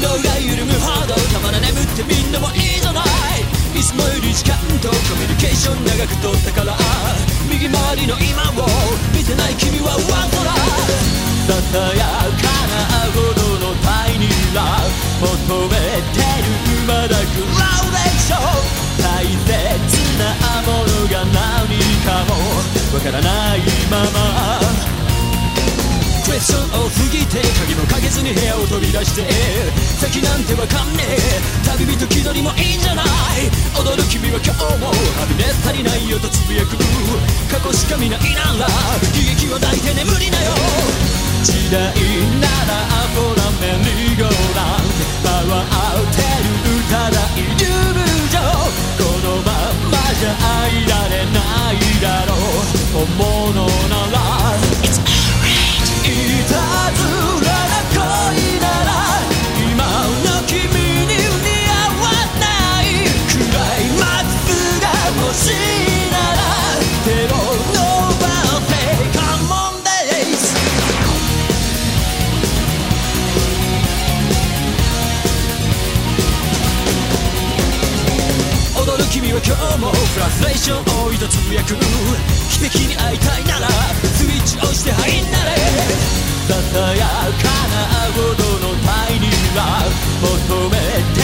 脳が緩むほどたまら眠ってみんなもいいじゃないいつもより時間とコミュニケーション長く取ったから右回りの今を見てない君はワントラささやかなほどのタイニーラ求めてるまだグラウレーション大切なものが何かもわからないままクエスチョンを過ぎて鍵もかけずに部屋を飛び出して先なんてわかんねえ。旅人気取りもいいんじゃない踊る君は今日もハビネ足りないよとつぶやく。過去しか見ないなら悲劇は抱いて眠りなよ。時代なら君は今日もフラストレーション多いとつぶやく奇跡に会いたいならスイッチ押して入んなれ。ささやかなほどのタイニーラ求めて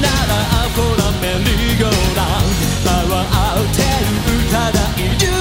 ならアフォラメリーゴーランド回ってる。歌だイリュー